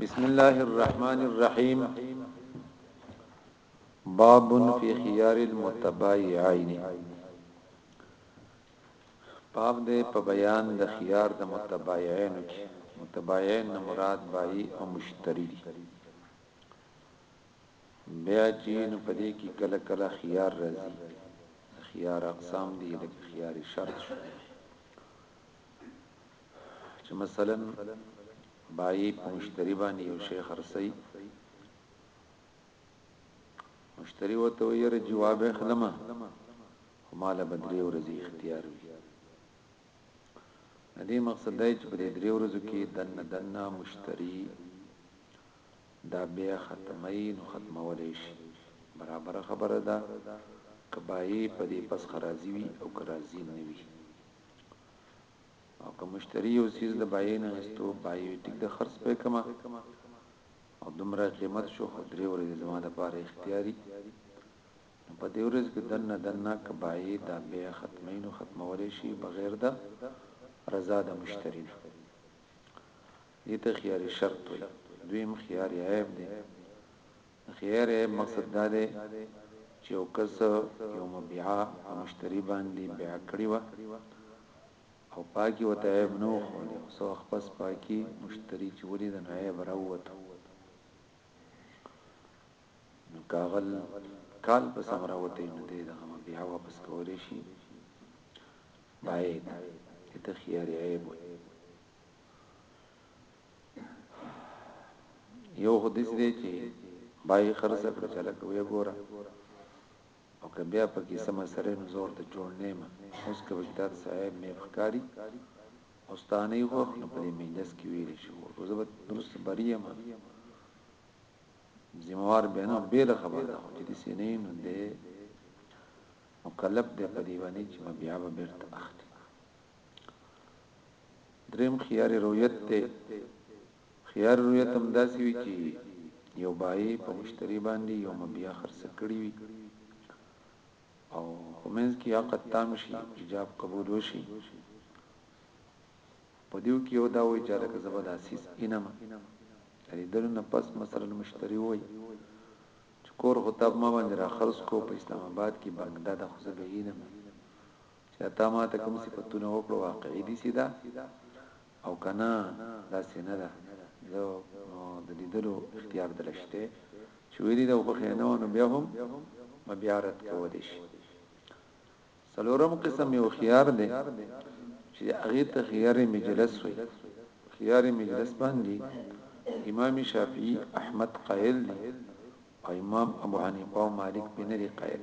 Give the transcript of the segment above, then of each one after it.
بسم الله الرحمن الرحيم باب في خيار المتبايعين باب دې په بیان د خيار د متبايعين کې متبايعين مراد بای او مشتری دي بیا چې نو په دې کې کله کله خيار راځي خيار اقسام دي لکه خيار شرط شو چې مثلا بای په مشتری باندې یو شیخ خرڅي مشتری وته یې جواب خدمه هماله بدري ورځي اختیار وي دې مقصد دی چې په دې درې ورځو کې دنه دنه مشتری دا بيه ختموي نو ختمولای شي برابره خبره ده که بايع په دې فسخ راضي وي او که راضي نه وي او که مشتري يو څيز د بايع نه اخيستو بايع وي ټيک ده خرڅ پې کمه او دومره قيمت شو خو درې ورځې زما لپاره اختياري نو په دې ورځ کې دنه دنه که بايع دا بيع ختموي نو ختمولای شي بغير د رضا د مشتري نه دې ته خياري شرط وايي. دويم خيار عيب دی. د خيار عيب مقصد دا دی چې يو کس يو مبيعه په مشتري باندي بيعه کړي وه او پاکي ورته عيب نه وو ښوولي او څه وخت پس پاکي مشتري چې وليده نو عيب راووته نو که هغه کال پس هم راووتی نو دی دغه مبيعه واپس کولی شي بايد دې ته خيار عيب وايي. یو حدیث دی چې بای خرڅ کړ چلک وی ګوره او که بیا په کې سم سره زور ته جوړ نه ما اوس که وجدار صاحب مې فکاری اوستانه خو نو په دې مجلس کې ویل شو او زه به درست بریه ما زموار به نه بیل خبر ده چې دې سینې نو دې مکلف دې په دی باندې چې ما بیا به بیرته اخلي دریم خيار رویت ته خيار رویت هم داسې وی چې یو بای په مشتری باندې یو مبیا خرڅ کړی وي او خمینس کې عقد تام شي ایجاب قبول وشي په دیو کې یو دا وی چې لکه زبد اسیس انم یعنی درنه پس مثلا مشتری وای چې کور خطاب ما باندې را خرڅ کو په اسلام آباد کې بنگدا د خزبه انم چا تا ماته کوم صفتونه وکړو واقعي دي سي ده او که نه دا سي نه ده زه نو د ليدلو اختيار دله شته چي ويلي ده او خوښ يې نه وه نو بيا هم ما بيا رد کولي شي سلورم قسم يو خيار ده چي اغي ته خيار مجلس وي خيار مجلس باندي امام شافعي احمد قائل دي او امام ابو حنيفه او مالک بنري قائل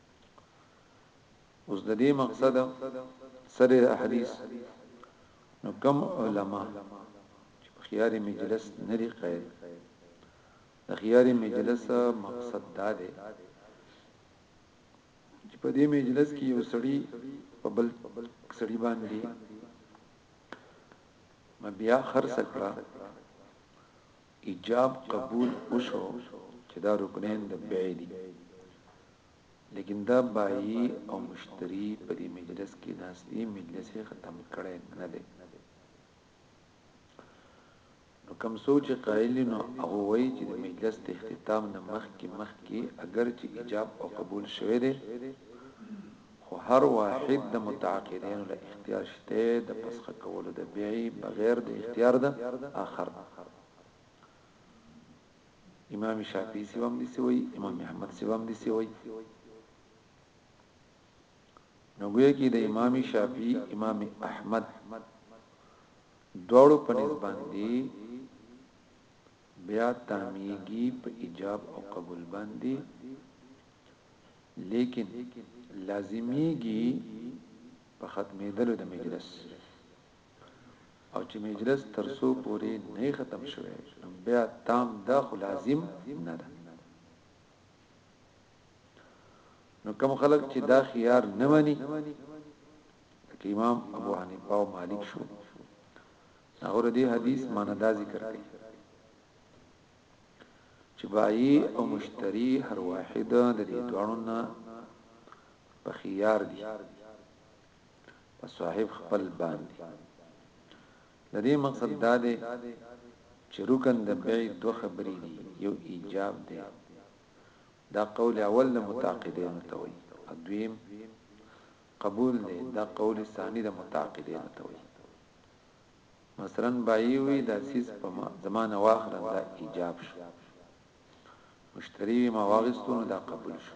اوس د دې مقصد سره حدیث نو کم علما چې په خيار مجلس نری قائل د خيار مجلس مقصد دا دی چې په دې مجلس کې یو سړی په بل سړی باندې بیا خرڅ کړه ایجاب قبول وشو چې دا رکنین د بیع دي لیکن دا بایی او مشتری په دې مجلس کې ناس دي مجلس ختم کړي نه دي نو کوم سوچ قائل نو هغه وایي چې د مجلس د اختتام نه مخکې مخکې اگر چې ایجاب او قبول شوه دي خو هر واحد د متعاقدینو له اختیار شته د پسخه کولو د بیع بغیر د اختیار د آخر نه. امام شافعی سی هم دسی وی امام احمد سی هم دسی وی نو ګویا کې د امام شافعی امام احمد دوړو په نسبت باندې بیا تمامیږي په ایجاب او قبول باندې لیکن لازمیږي په ختمیدلو د مجلس او چې مجلس تر څو پورې نه ختم شوی نو بیا تام دا خو لازم نه ده نو کوم خلک چې دا خيار نه مني امام ابو حنیفه او مالک شو هغه د دې حدیث معنی دا ذکر کړي چې بایي او مشتری هر واحد د دې دوړو نه په خيار دي په صاحب خپل باندې د دې مقصد دا دی چې رکن د بیع دوه خبرې دي یو ایجاب دی دا قول اول د متعاقدین ته وي دویم قبول دی دا قول ثانی د متعاقدین ته وي مثلاً بایی وی دا څیز په زما نه واخله نو دا ایجاب شو مشتری وی ما واغستو نو دا قبول شو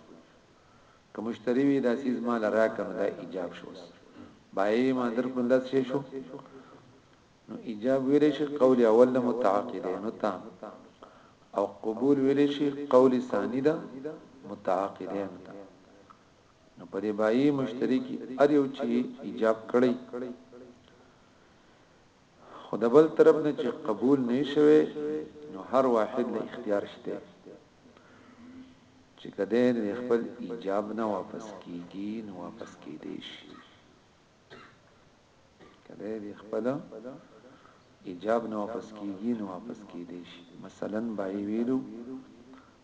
که مشتری وی دا څیز ما لراکه نو دا ایجاب شو بایی وی ما در کول دا څه شو نو ایجاب ویل شي قول اول د متعاقدین ته او قبول ویل شي قول ثانی د متعاقدین ته نو په دې بایي مشتری کې ار یو چې ایجاب کړی خو د بل طرف نه چې قبول نه شوي نو هر واحد له اختیار شته چې کده خپل ایجاب نه واپس کیږي نو واپس کیدی شي کله دې خپل ایجاب نه واپس کیږي نو واپس کیدی شي مثلا بای ویلو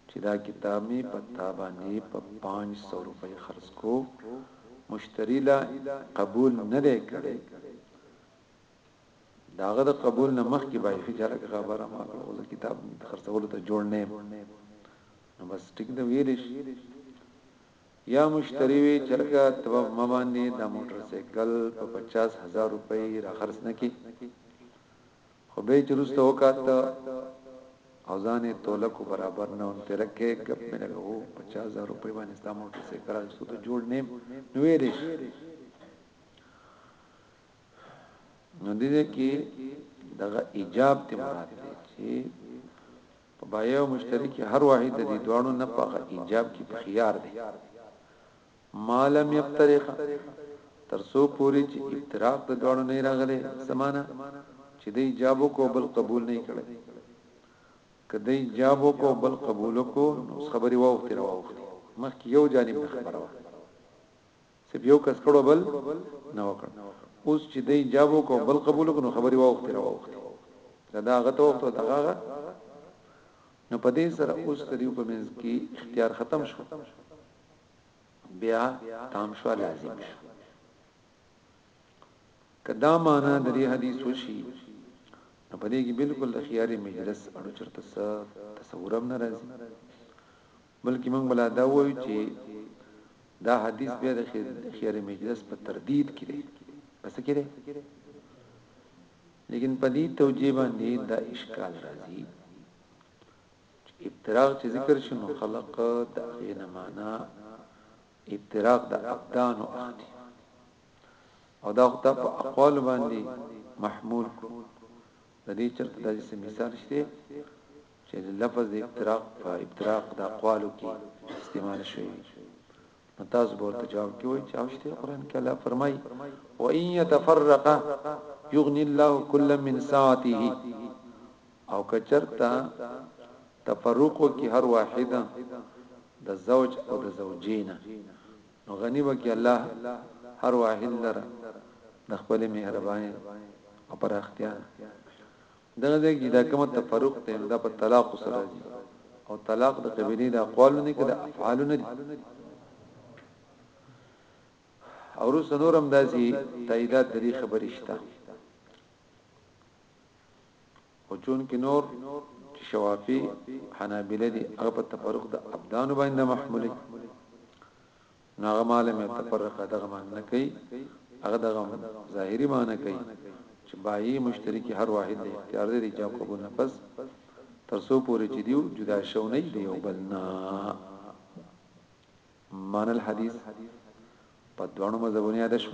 چې دا کتاب می په تابانه په 500 روپۍ خرج کو مشتری لا قبول نه دی کړی داغه د قبول نه مخکې بای فجر خبره ما کړو زه کتاب خرڅولو ته جوړ نه نو بس ټیک دا ویل شي يا مشتري وي چرګه ته به ما باندي دا موټر سايکل په پچاس هزار روپي را خرڅ نه کي خو بي چي روسته وکات او ځان يې توله کو برابر نه هم تيره کي ګپ مي لګه هو پچاس هزار روپي باندي ستا موټر سايکل اخستو ته جوړ نيم نو وي دي شي نو دي دي کي دغه ايجاب تي مراد دي چي په بایع او مشتری کې هر واحد د دې دواړو نه په هغه ایجاب کې په خيار دی ما لم يفترق تر څو پوري چې افتراق د دواړو نه راغلي سمانه چې د ایجاب کو بل قبول نه کړي کدی ایجاب کو بل قبول کو نو خبري ووخت راوخت مخکې یو جانب خبره وه صرف یو کس کړو بل نه وکړ اوس چې دې جواب وکړو بل قبول کړو خبري واوخته راوخته دا دا غته وخت دا هغه نو په دې سره اوس د یو په منځ کې اختیار ختم شو بیا تام شو لازم شو کدا معنا د دې حدیث وشي نو په دې کې بالکل د خياري مجلس اړو چرته تصورم ناراضي بلکې موږ به لا دا ووایو چې دا حدیث بیا د خیر مجلس په تردید کې دی پس کې دی لیکن په دې توجیه باندې دا اشکال راځي افتراق چې ذکر شنو خلق د غینا معنا افتراق د ابدان او اخدي او دا خطا په اقوال باندې محمول د دې چرته د مثال شته چې د لفظ د افتراق په افتراق د اقوالو کې استعمال شوی نو تاسو به ورته جواب کوئ چې او شته قران کې الله فرمایي و ان يتفرق يغني الله كل من ساعته او کچرتا تفرق کی هر واحده د زوج او د زوجینا نو غنی وکي الله هر واحد لره د خپل مهرباني او پراختیا دغه ځای کې چې دا کومه تفرق دی نو دا په طلاقو سره راځي او طلاق د قبيلې د اقوالو نه کده افعالو نه دي او روس نورم داسي تاییدات د دې خبرې شته او چون کې نور چې شوافی حنابلې دي هغه په تفرق د ابدان باندې محمولې نو هغه مال مې تفرقه دغه معنی نه کوي هغه دغه ظاهري معنی کوي چې بایي مشتري کې هر واحد له اختیار دی جواب قبول نفس تر څو پورې چې دیو جدا شو نه دی او بلنا مان الحديث په دوه مذهبونو یاد شو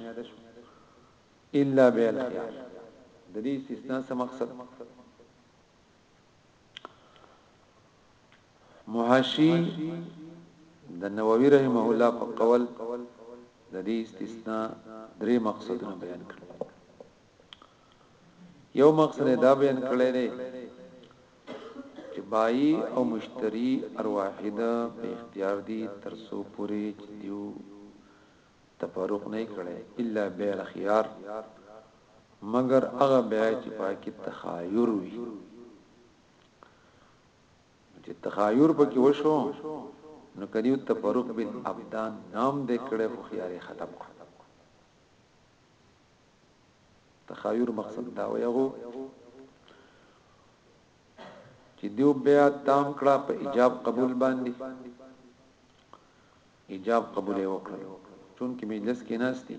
الا بالخيار د دې استثناء څه مقصد محاشی د نووي رحمه الله په قول د دې استثناء درې مقصدونه بیان کړل یو مقصد دا بیان کړی دی چې بای او مشتری ارواحده په اختیار دي ترسو پوری چې دیو تفرق نه کړی الا بيع الخيار مګر هغه بيع چې پاکي تخاير وي چې تخاير پکې وشو نو کدیو تفرق بن ابدان نام دې کړي خو خيار ختم کړ تخاير مقصد دا ویغو چې دیو بیا تام کړه په ایجاب قبول باندې ایجاب قبول یې وکړل چونکه مجلس کې ناست دي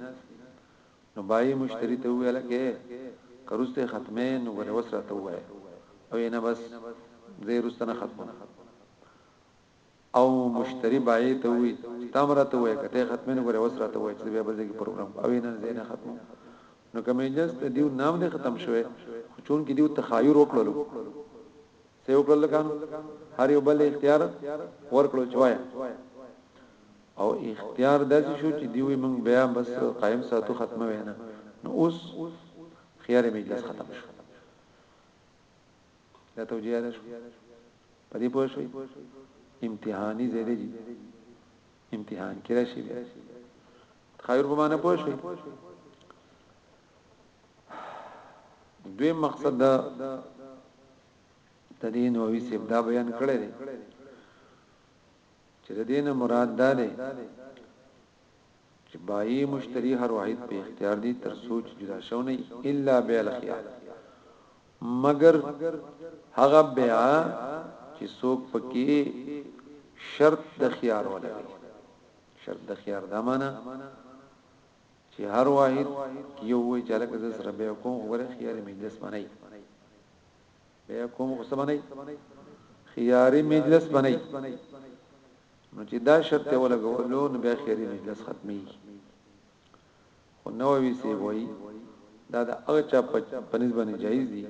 نو بایی مشتری ته وویل که که روسته ختمه نو ګره وس راته ووایه او یې نه بس زه روسته نه ختموم او مشتری بایی ته وی چې تا مراته وای کته ختمه نو ګره وس راته وای چې بیا بلځه کې پروګرام او یې نه زه نه ختموم نو که مجلس ته دیو نام نه ختم شوه خو چون کې دیو تخایر وکړلو سیو کړل لکه هر یو بل اختیار ورکړو چوایا او اختیار داسې شو چې دیوی موږ بیا بس قائم ساتو ختمه وینا نو اوس خيار مجلس ختم شو دا توجیه ده په دې پوه شو امتحاني زیاده دي امتحان کې راشي خیر په معنا پوه شو دوی مقصد دا تدین او وی سیب دا بیان کړی دی چې د دینه مراد دا دی چې بای مشتری هر واحد په اختیار دی تر سوچ جدا شو نه الا بیل خیال مگر هغه بیا چې څوک پکې شرط د خيار ولګي شرط د خيار دا معنا چی هر واحد یو وای چی هلکه زه سره بیعه کوم خو ګوره خیاری مجلس به نه وی بیعه کوم خو څه به نه وی خیاری مجلس به نه وی نو چی دا شرط یې ولګولو نو بیا خیاری مجلس ختمی خو نووی سی وای دا د هغه چا په نسبت باندې جایز دي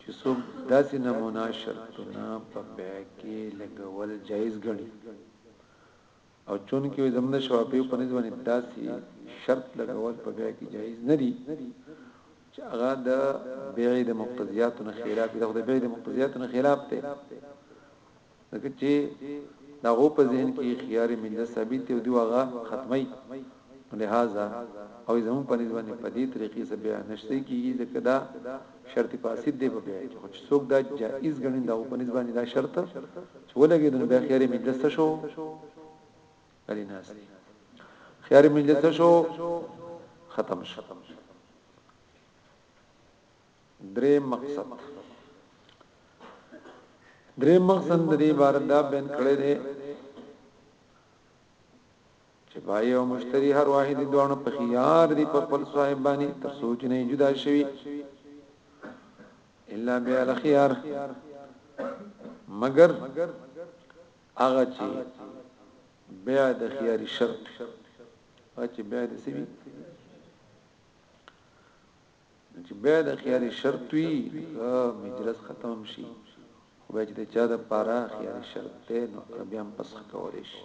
چې څوک داسې نمونه شرطونه په بیا کې لګول جایز ګڼي او چونکه وي زموږ شوافیو په نسبت باندې داسي شرط لګول په بیع کې جایز نه دي چې هغه د بیع د مقتضیاتو نه خلاف دي د بیع د مقتضیاتو نه خلاف دي لکه چې دا غو په ذهن کې خيار مجلس ثابت دی او دی هغه ختمي لهذا هغوی زموږ په نسبت باندې په دې طریقې څه بیع نشته کیږي ځکه دا شرط فاسد دی په بیع کې خو چې څوک دا جائز ګڼي دا په نسبت باندې دا شرط چې ولګي د بیا خیر مجلس شو کړي ناس خیر مجلس شو ختم شو درې مقصد درې مقصد د دې عبارت دا بیان کړی دی چې بائي او مشتري هر واحد دواړو په خيار دي په خپل صاحب باندې تر سوچ نه جدا شوي الا بیا الخيار مگر هغه چې بیا د خيار شرط او چې بیا د سوي چې بیا د خيار شرط وي مجلس ختم شي خو بیا چې چا د پاره خيار شرط ته نو بیا هم پسخ کولې شي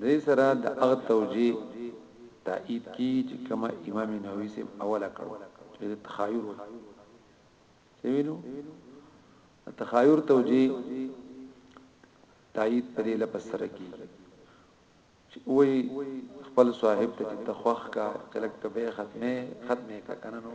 ددې سره د هغه توجیه تائید کیږي چې کومه امام نووي صاحب اوله کړو چې د تخایر وي څه ویلو تخایر توجیه تایید پرې لپس سره کی چې وای خپل صاحب ته چې تخوخ کا چلک ته به ختمه ختمه کا کننو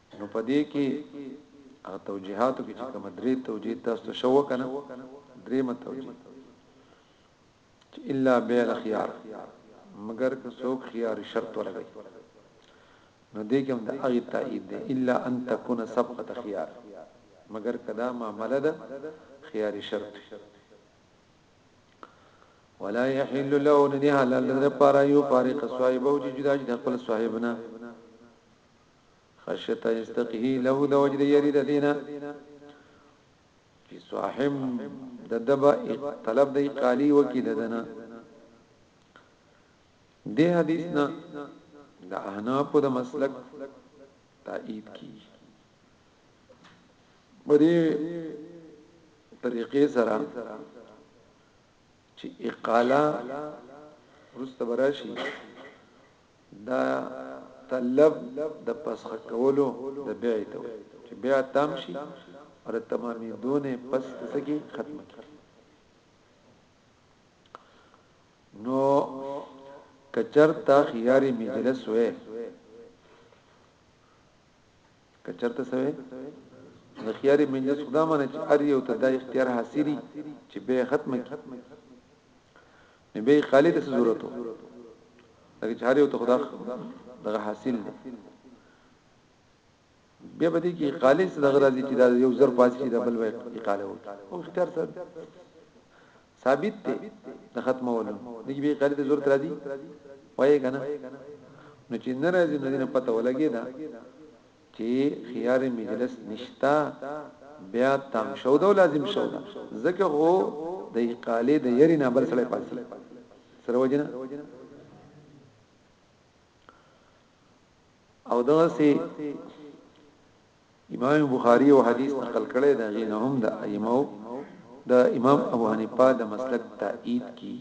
نو په دې کې هغه توجيهاتو کې چې کوم درې توجيه تاسو ته شو کنه درې متوجيه الا بيل خيار مگر که څوک خيار شرط ولګي نو دې کوم د اغه تایید دی الا ان تكون سبقه خيار مگر کدا معامله ده خيار شرط ولا يحل له ندي حلال لپاره یو فارق صاحب او جدا جدا خپل صاحبنا خشیت ان یستقیه له د وجه د یری د دینه چې صاحب د دبا طلب د قالی وکي ددنه د حدیث نه د احناف د مسلک تایید کی بری طریقې سره چې اقاله رستبراشي دا طلب د پسخ کولو د بيع ته وایي چې بيع تام شي او د تمامېدو نه پس تسګي ختم کړي نو کچرتا خياري مجلس وې کچرتا سوې د خياري مجلس خدا مانه چې ار یو ته د اختیار حاصلي چې به ختم کی نو به خالی ته ضرورت وو لکه چې هر یو ته خدا دغه حاصل دی بیا به دې کې خالص دغه راځي چې دا یو زر پاتې شي دا بل وای اقاله وو او اختیار سره ثابت دی د ختمه ولو دې به خالد ضرورت راځي وایې کنه نو چې ناراضي نه نه پته ولګي دا چی خیار مجلس نشته بیا تام شو ده لازم شو ده ځکه خو د اقاله د یری نه بل سره پاسی سره وجنه او دا سه امام بخاری او حدیث نقل کړي دا غینه هم د ائمه د امام ابو حنیفه د مسلک تایید کی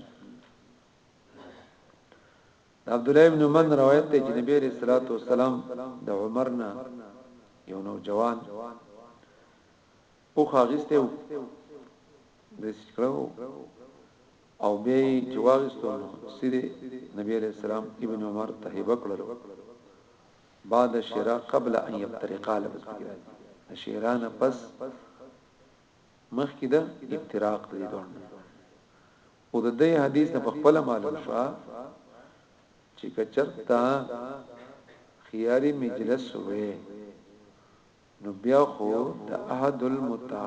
د عبدالله ابن عمر نه روایت دی چې نبی عليه الصلاه والسلام د عمر نه یو نوجوان او خاغسته و د سکړو او به چې واغستو سره نبی عليه السلام ابن عمر ته هبه کړل بعد الشراء قبل ان يفترقا لبس شیران پس مخکې د افتراق دی دوه خو د دې حدیث نه په خپل معلوم شو چې کچرتا خياري مجلس وې نو بیا خو د احد المتع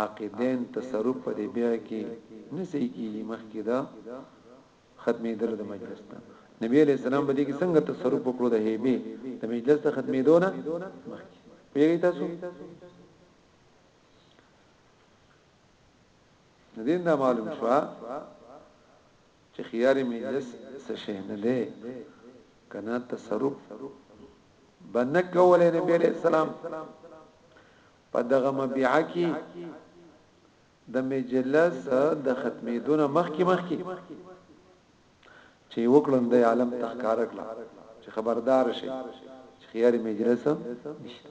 عاقدین تصرف په دې بیا کې نسې کیږي مخکې دا ختمې دل د مجلس ته نبی علیہ السلام باندې کې څنګه تصرف وکړو د هیبه د مجلس ته ختمې دونه مخکې پیږی تاسو ندین دا معلوم شو چې خيار مجلس څه شي نه دی کنا تصرف بنه کولای نبی عليه السلام په دغه مبيعه کې د مجلس د ختمېدونه مخکې مخکې چې وکړم د عالم تخکار کړه چې خبردار شي چې خيار مجلس نشته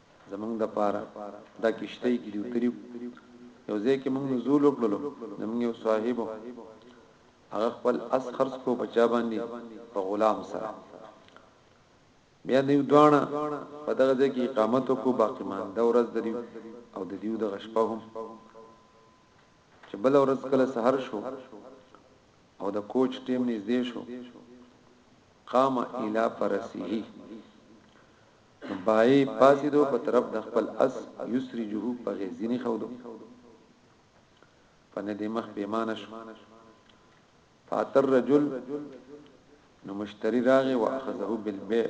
زمونږ د پاره دا کشتۍ کې دیو تریو یو ځای کې موږ نزول وکړلو زمونږ یو صاحب هغه خپل اس خرڅ کو بچا باندې په غلام سره بیا دیو دوانه په دغه ځای کې اقامت کو باقی مان د ورځ دریو او د دیو د غشپه هم چې بل ورځ کله سحر شو او د کوچ ټیم نږدې شو قام الی فرسه نو بايي پاڅيدو په طرف د خپل اس يسرجه په غي ځيني خودو په ندي مخ پيمانه شو فاتر رجل نو مشتري راغي واخذه بالبيع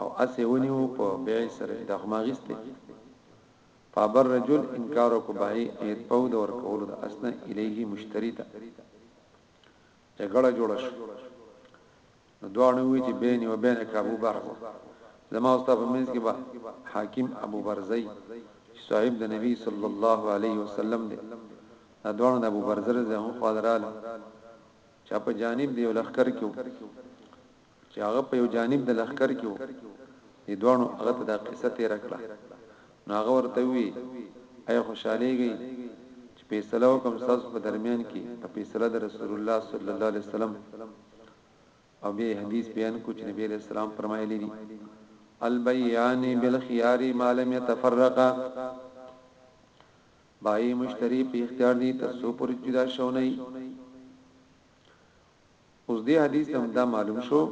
او اسه ونيو په بيع سره دغماغسته فابر رجل انکار کو بای اید پاو د ور کول د اسنه الیه مشتری ته جګړه جوړه شو نو دواړو وویل چې بیني و بینک ابو بر و زما او ستا په منځ کې به حاکم ابو برزه وي چې صاحب د نبی صلی الله علیه وسلم دی دا دواړه د ابو برزه رضی الله عنه خوا دراله چا په جانب دی لخر کېو چې هغه په یو جانب د لخر کېو دې دوانو هغه ته دا قصه تیر کړه نو هغه ورته وی اي خوشاليږي چې فیصله وکم تاسو په درمیان کې په فیصله د رسول الله صلی الله علیه وسلم او بیا یې حدیث بیان کړو چې نبی علیه السلام فرمایلی دي البیعان بالخيار ما لم يتفرقا بای مشتری په اختیار دي تر څو پر جدا شو نه اوس دې حدیث هم دا معلوم شو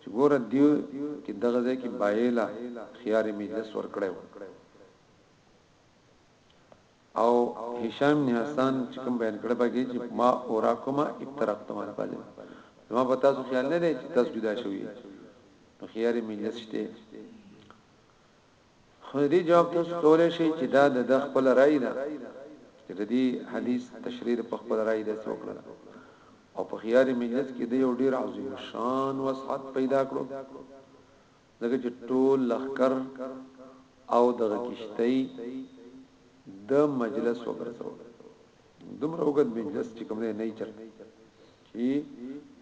چې ګور دی کې دغه ځای کې بایلا خيار مجلس ور کړو او هشام بن حسان چې کوم بیان کړه پکې چې ما اوراکما افترقتما پدې زما په تاسو خیال نه دی چې تاسو جدا شوي نو خيار مجلس شته خو دې جواب تاسو کولای شئ چې دا د خپل رائے ده چې د دې حدیث تشریح په خپل رائے ده څوک نه او په خيار مجلس کې د یو ډیر عظیم شان وسعت پیدا کړو ځکه چې ټول لښکر او دغه کشتۍ د مجلس وګرځول دومره وګت مجلس چې کوم نه نه چل چې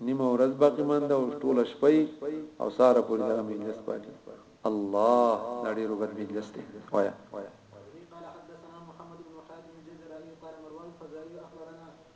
نیمه ورځ باقی مانده او ټول شپې او ساره پورې دا مجلس پاتې الله دا ډېر وګت مجلس دی وایا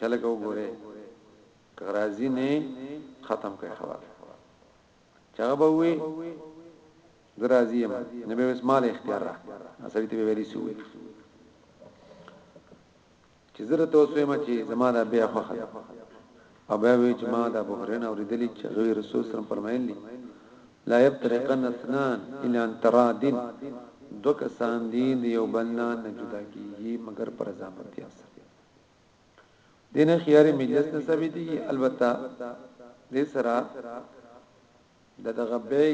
چلګه وګوره که راضی نه ختم کړي خبر چاغه به وي درازی ما نه به اسمال اختیار را اصلي ته ویلی سو چې زره ته اوسه ما چې زمانہ بیا خوخه او بیا وی چې ما د ابو هريره نه اوریدلي چې هغه وی رسول صلی الله علیه وسلم فرمایلی لا یفترقن اثنان الا ان ترادن دوه کسان دي د یو بل نه نه جدا کیږي مګر پر ځامتیا سره دینه خيار مجلس نه ثابت دي البته دې سره د دغه به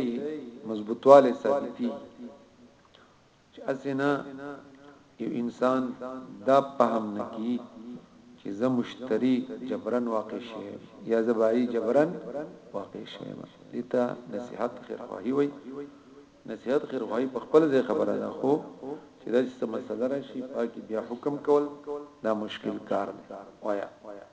مضبوطواله ثابتي چې اسنه یو انسان دا پهم نکی چې زه مشتری جبرن واقع شي یا زبای جبرن واقع شي دته نصيحت خیر خواهی وای نصيحت خیر خواهی په خپل ځای خبره ده خو چې دا څه مسله راشي پاکي بیا حکم کول دا مشکل کار دی وایا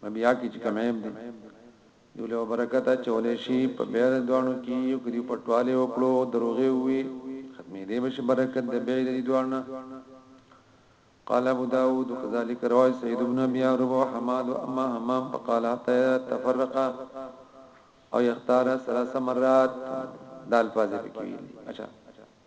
په بیا کې چې کوم عیب دی یو له برکت چولې شي په بیر دوانو کې یو کړي پټواله وکړو دروغه وي ختمې دې بش برکت د بیر دې دوانه قال ابو داود كذلك رواه سعيد بن ابي عروب وحماد واما حمام فقال حتى تفرق او يختار ثلاث مرات دال فاز بكوي اچھا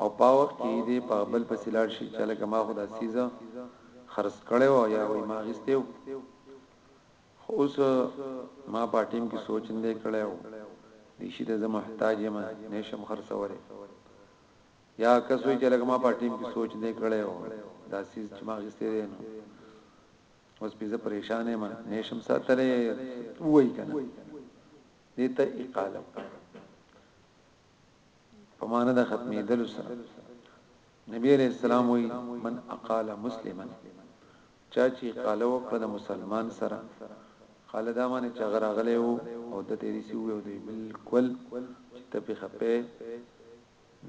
او په وخت کې يي دې په هغه بل پسې لاړ شي چې هلکه ما خو دا څيز خرڅ کړی وو او يا وي ما اخيستی وو خو اوس ما په ټيم کې سوچ نه دی کړی او دې شي ته زه محتاج يم نه شم خرڅولی یا کس وي چې هلکه ما په ټيم کې سوچ نه دی کړی وو دا څيز چې ما اخيستی دی نو اوس به زه پریشان یم نشم ساتلې وای کنه دې ته اقاله په معنی د ختمیدلو سره نبی علیه السلام وی من اقال مسلما چا چی قاله وکړه د مسلمان سره قاله دا معنی چې غراغله وو او د تیری سی وو دی بالکل چې ته په خپه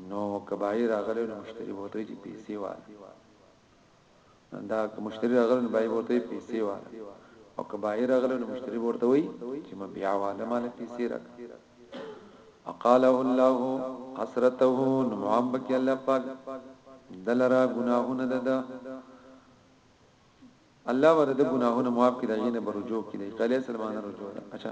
نو کبای راغله نو مشتری وته چې پیسې واره دا که مشتری راغلی نو بای ورته پیسې واله او که بای راغلی نو مشتری ورته وای چې مبيع واله مال پیسې راک اقاله الله حسرته نو معام بکی الله پاک دلرا گناهونه ددا الله ورد گناهونه معاف کړي دغه نه برجو کړي قال سلمان رجو اچھا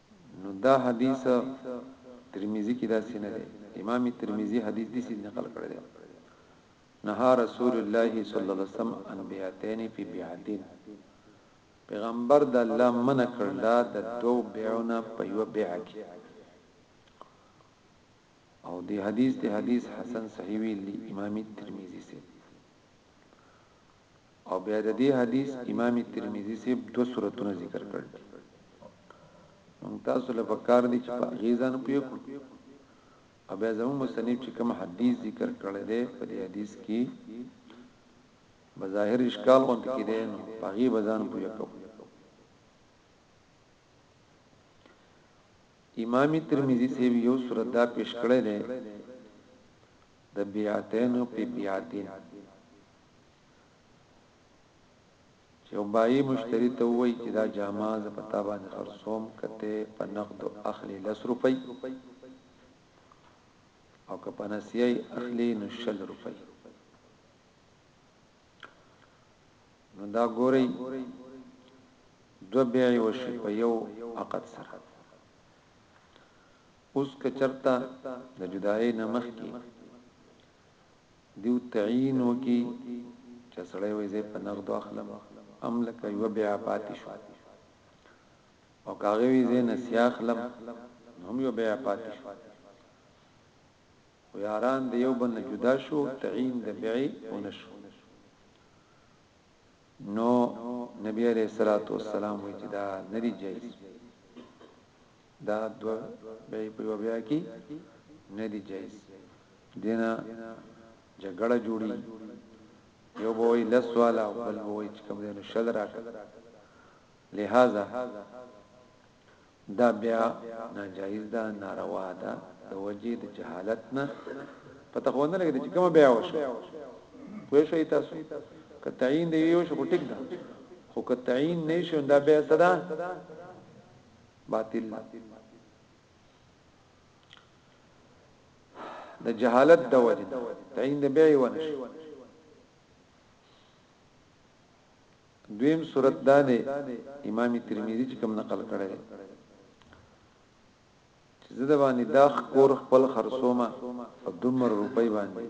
نو دا حدیث ترمذی کی داسی نه دی امام ترمذی حدیث دسی نقل کړی دی نهی رسول الله صلی الله علیه وسلم ان بیعتین فی بیعتین پیغمبر د الله منع کړل د دوو بیعونه په یو بیع کې او دی حدیث دی حدیث حسن صحیح ویلی امام ترمذی سے او بیا د دې حدیث امام ترمذی صاحب دو صورتونه ذکر کړل دي مونږ تاسو له پکار دي چې په غیزان پوي کړو او بیا زموږ مصنف چې کوم حدیث ذکر کړل دی په دې حدیث کې بظاهر اشکال غونډ کې دی نو په غي بزان پوي کوو امام ترمذی سی یو سورۃ دا پیش کړی دی د بیاتین او په بیاتین چې یو بایی مشتری ته ووایی چې دا جامه زه په تا باندې خرڅوم که ته په نقدو اخلې لس روپۍ او که په نسیه اخلې نو شل روپۍ نو دا ګوري دو بیع وشي په یو عقد سره اوس که چرته د جدای نمخ کې دیو تعین وکړي چه سړی وایي زه یې په نغدو اخلم هم لکه یوه بیعه پاتې شو او که هغه وایي زه یې نسیه اخلم نو هم یوه بیعه پاتې شو خو یاران د یو بل نه جدا شو تعین د بیعې ونه شو نو نبی علیه السلام وایي چې دا نه دی جایز دا دوه بیی په یوه بیا کی ندی جایز دینه جګړه جوړی یو بوی لس والا او بل بوی چې کوم دینو شل راکړه لہذا دا بیا ناجایز ده ناروا ده د وجې د جهالت نه پته خو نه لګی چې کومه بیا وشو کوی شو تاسو که تعین دی یو شو ټیک ده خو که تعین نه شو دا بیا صدا باطل د جهالت د وجه تعین د بیع ونش دویم صورت دا دی امام ترمذی چې کوم نقل کړی چې زده باندې دا کور خپل خرصومه په دمر روپۍ باندې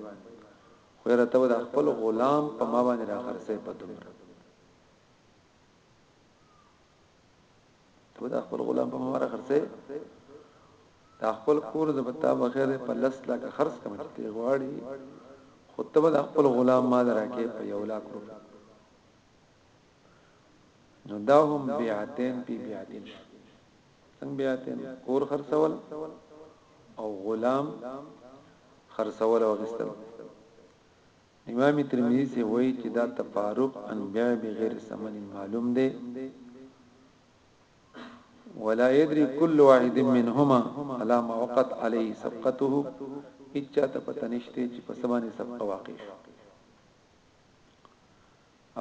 خو راته دا خپل غلام په ما باندې را خرڅې په دمر ته دا خپل غلام په مبارک خرڅه دا خپل کور د بتا بغیر په لس لا کا خرڅ کم چې ته غواړي خو ته دا خپل غلام ما دراکې په یو لاک روپی نو دا هم بیعتین پی بیعتین شو څنګه بیعتین کور خرڅول او غلام خرڅول او غستل امام ترمذي صیب وایي چې دا تفارق عن بعب غیر ثمن معلوم دی ولا يدري كل واحد منهما على ما وقت عليه سبقته اچا ته پته نشته چې په سبانه سبقه واقع شو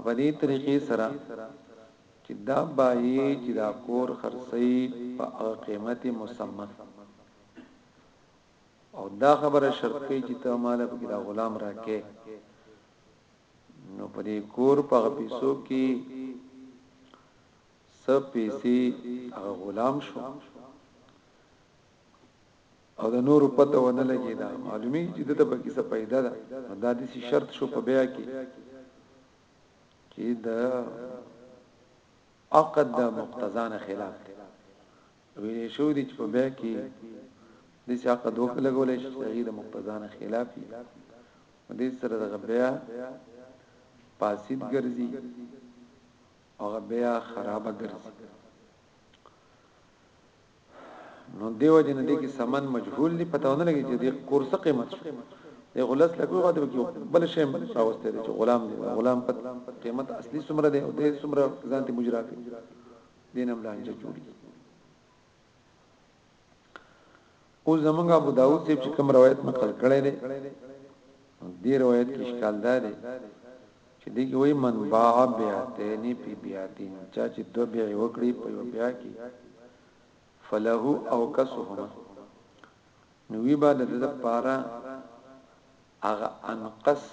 په دې طریقې سره چې دا بایي چې دا کور خرڅي په قیمت مسمن او دا خبره شرط کوي چې ته مال په دا غلام راکې نو پرې کور په پیسو کې سب پیسې هغه غلام شو او د نور پته ونه لګی دا معلومی چې دته په کیسه پیدا ده دا د شرط شو په بیا کې چې د عقد د مقتضا نه خلاف دی ویلې شو دي چې په بیا کې د ساقه دوه په لګولې شي چې د مقتضا نه خلاف دي دې سره د بیا پاسید ګرځي او بیا خراب ګرځي نو دیو جن دې کې سمن مجهول دي پته ونه لګي چې دې کورس قیمت شو دی غلس لکه غو دې بل شي راوسته دي چې غلام دي غلام په قیمت اصلي سمره دي او دې سمره ځان ته مجرا کوي دینم لانجه جوړي او زمونږ ابو داود ته چې کوم روایت نقل کړی دی دې روایت کې اشکال ده چې دې کې وایي من باع بیاتین په بیاتین چا چې دو بیا وکړي په یو بیا کې فله او کسهما نو وی بعد د لپاره هغه انقص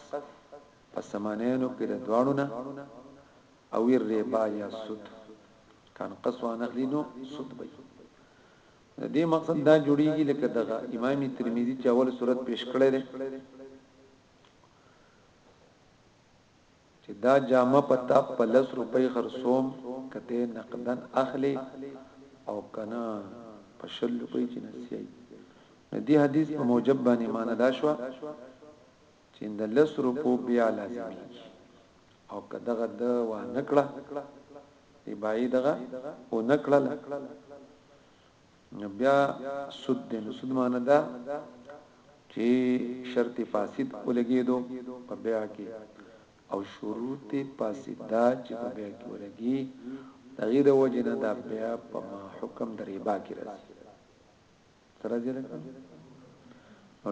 په سمانینو کې د دواړو نه او الربا یا سود کان قص وانخلی نو سود بی د دې مقصد دا جوړیږي لکه دغه امام ترمذی چې اول صورت پیش کړی دی چې دا جامه په تاپ په لس روپۍ خرصوم کته نقدن اخلي او کنا په شل روپۍ چې نسیي ندی حدیث په موجب باندې معنا دا شو چین د لس روپو بیعه لازمیږي او که دغه ده وانه کړه دی بایی دغه اونه کړله نو بیا سود دی نو سود معنی ده چې شرط فاسد ولګیدو په بیع کې او شروط فاسده چې په بیع کې ولګي دغه د وجنه د بیع په ما حکم د ربا کې راځي سره دې لکه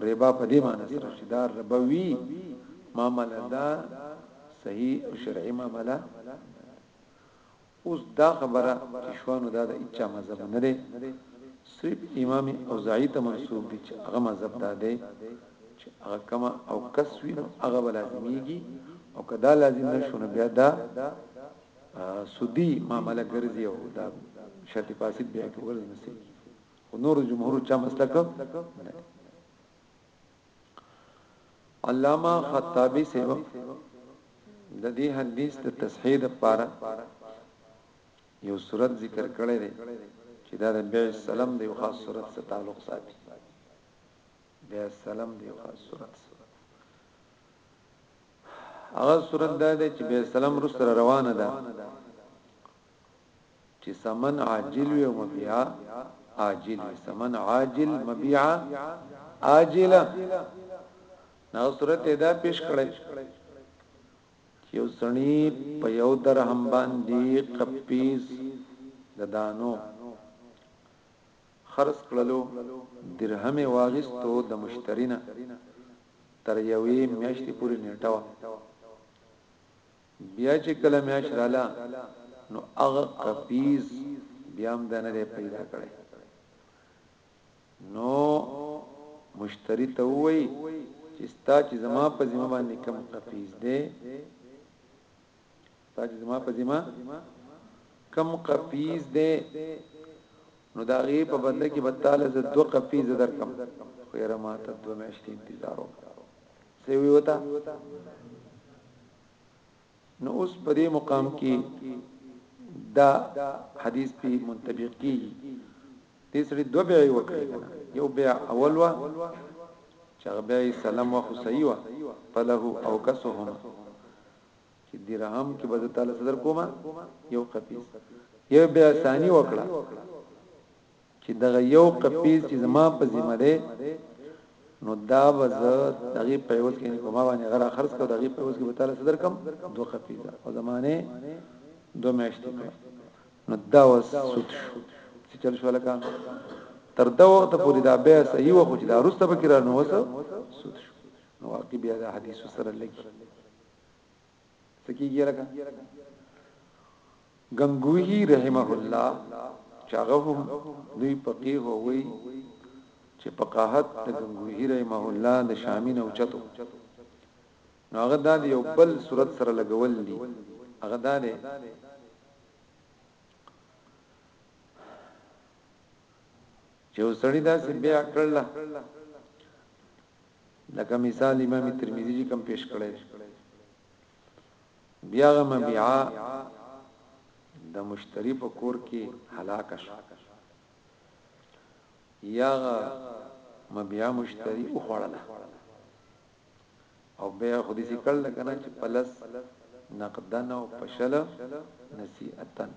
ربا په دې معنی سره چې دا ربوي معامله دا صحیح او شرعي معامله اوس دا خبره چې شوانو دا د اچا مذهب نه دی صرف امام اوزاعی ته منسوب دي چې هغه مذهب دا دی چې هغه کما او کس وینو هغه لازميږي او کدا لازم نشونه بیا دا سودی معاملې ګرځي او دا شرط فاسد بیا کې ورز نسی خو نور جمهور چا مسلک نه علامه خطابی سیو د دې حدیث د تصحیح لپاره یو صورت ذکر کړی دی چې دا د بیع السلام د یو خاص صورت سره تعلق ساتي بیع السلام د یو خاص صورت سره هغه صورت دا دی چې بیع السلام روسره روانه ده چې ثمن عاجل وي او مبيع عاجل وي ثمن عاجل مبيع عاجل نو صورت ادا پیش کړی چې یو سړی په یو درهم باندې قپیز د دانو خرڅ کړلو درهم واغستو د مشترینه تر یوې میاشتې پورې نیټه بیا چې کله میاش رااله نو هغه قفیز بیا هم د نه پیدا کړي نو مشتری ته وای چې ستا چې زما په ذمہ باندې کم قفیز دی ستا چې زما په ذمہ کم قفیز دی نو دا غي په بدله کې بتاله ز دو قفیز درکم خیره ما ته دو میاشتې انتظار وکړ سی وی وتا نو اوس په دې مقام کې دا حدیث په منطبق کې دې سړي دوه بیا وکړي یو بیا اول وا چې بیا سلام واخو صحیح وا فله او کسهما چې درهم کې بز تعالی صدر کوما یو قفیس یو بیا ثانی وکړه چې دغه یو قفیز چې زما په ذمه دی نو دا به زه دغه په یوز کې کومه باندې غره خرڅ کړو دغه په یوز کې به تعالی صدر کم دوه قفیزه او زمانه دوه میاشتې کړو نو دا وس سود شو چې چل شو لکه تر دا وخت پورې دا به صحیح و خو چې دا روسته به کرا نو وس سود شو نو واقع بیا دا حدیث سره لګي سکیږي لکه غنگوهی رحمه الله چاغه هم دوی فقيه وي چې فقاهت د غنگوهی رحمه الله د شامی نه اوچتو نو هغه د یو بل صورت سره لګول دي هغه دا دی چې وسړی دا سي بیا کړل لکه مثال امام ترمذی جی کم پیش کړی دی بیا غ مبیعا د مشتری په کور کې هلاک شو یا غ مبیعا مشتری او خړله او بیا خو دې ذکر لکنه چې پلس نقدن او پشل نسیئتن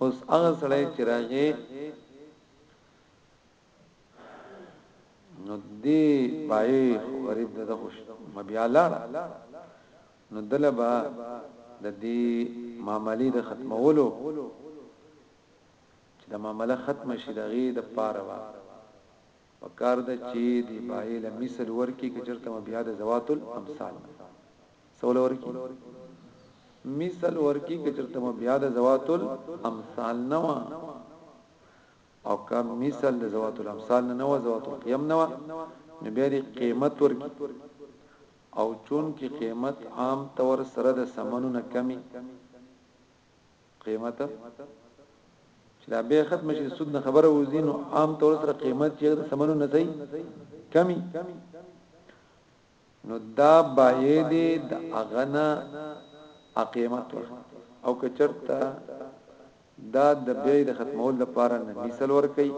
اوس هغه سړی چې راغی نو دې بای خو غریب ده د خوش مبيالا نو دلبا د دې معاملې د ختمولو چې د معاملې ختم شي دغه د پاره وا وکړ د چې دی بای له مثل ورکی کچرته بیا د زوات الامثال سول ورکی مثل ورکی کچرته بیا د زوات الامثال نه او که مثل د ذوات الامثال نه نو ذوات القيم نه نو بیا دې قیمت ورکی او چون کې قیمت عام طور سره د سمنو نه کمی قیمت چې دا به ختم شي سود نه خبره وځي نو عام طور سره قیمت چې د سمنو نه ځي کمی نو دا بايد د هغه نه اقيمت واخلي او که چرته دا د بيع د ختمولو لپاره نه مثل ورکي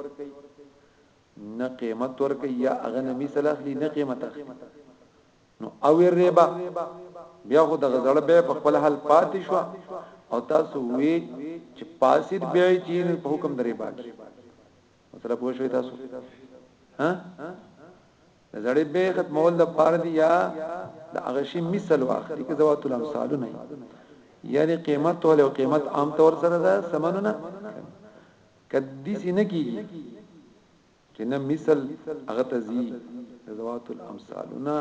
نه قیمت ورکي یا هغه نه مثل اخلي نه قیمت اخلي نو او الربا بیا خو د غزړ به په خپل حال پاتې شو او تاسو وی چې پاسید بیا چې په حکم درې باندې مطلب وشو تاسو ها د زړې بې ختمول د پاره دی یا د هغه شی مثال واخلي کې زوات الامثال نه یعنی قیمت ول او قیمت عام طور سره ده سمنونه کدی سي نه کیږي چې نه مثال هغه تزي زوات الامثال نه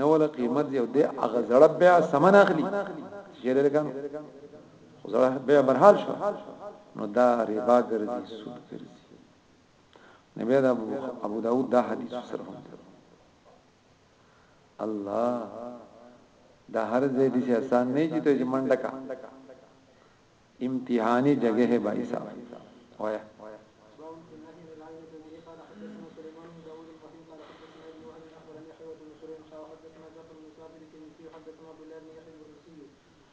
نو ول قیمت یو د هغه زړه بیا سمن اخلي چې لرګان خو زړه بیا برحال شو نو دا ربا ګرځي سود ګرځي نبی دا ابو داود دا حدیث سره هم دی الله دا هر ځای دې آسان نه چې ته منډه کا امتحاني جگہ ہے بھائی صاحب وایا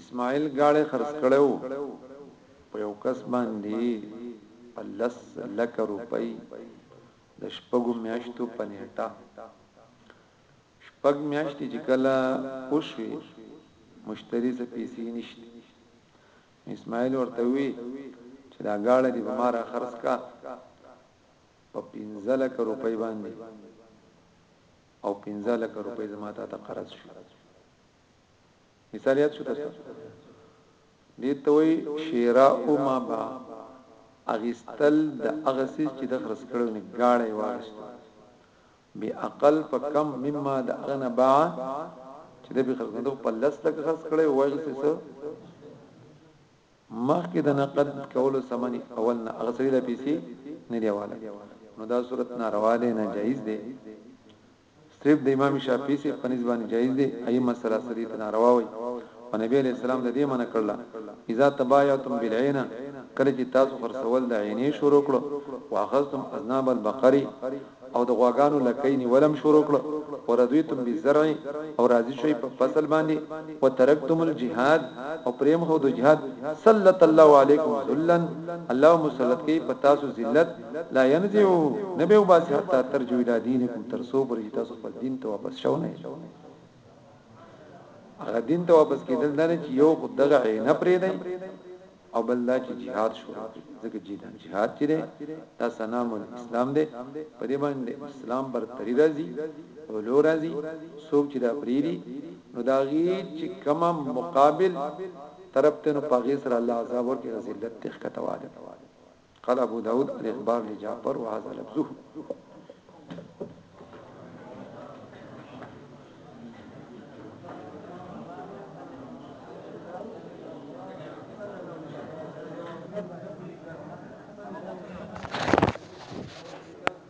اسماعیل ګاړی خرڅ کړی وو په یو کس باندی په لس لکه روپی د شپږو میاشتو په نیټه شپږ میاشتی چی کله وشوی مشتری څه پیسی نشتی نو اسماعیل ورته وی چی دا ګاړی دی په ما را خرڅ کا په پنځه لکه روپی باندی او پنځه لکه روپی زما تا ته قرض شو مثال یاد شو تاسو دې ته وایي شیرا او ما با اغستل د اغسیز چې د خرڅ کړو نه گاړه یې واغستو بی اقل په کم مما د اغنه با چې د به خرڅ کړو په لس لک خرڅ کړو واغسیز مخکې د نقد کولو سمنی اول نه اغسری د پیسې نه دیواله نو دا صورت ناروا ده نه جایز ده صرف د امام شافعي صیب په نزد باندې جائز دی ائمه ثلاثه دې ته ناروا وایي او نبي علیه السلام د دې منع کړله اذا تبايعتم بالعينه کله چې تاسو خرڅول د عینې شروع کړو واخذتم اذناب البقر او د غواګانو لکې نیولم شروع کړو وردویتم بالزرع او راضی شوي په فصل باندې وترکتم الجهاد او پریم خو د جهاد صلی الله علیکم ذلن الله مسلط کې په تاسو ذلت لا ينزعو نه به وباسي حتی ترجو الى دينکم تر سو پر چې تاسو خپل دین ته واپس شو نه هغه دین ته واپس کېدل نه چې یو خو دغه نه پرې دی او بل دا چې jihad شروع کړي ځکه چې دا jihad چې دی دا سنام الاسلام دی په دې باندې اسلام بر تری راځي او لو راځي څوک چې دا پریری نو دا غي چې کوم مقابل طرف ته نو پاغي سره الله عذاب ورکړي ذلت تخکتواله قال ابو داود الاخبار لجعفر وهذا لفظه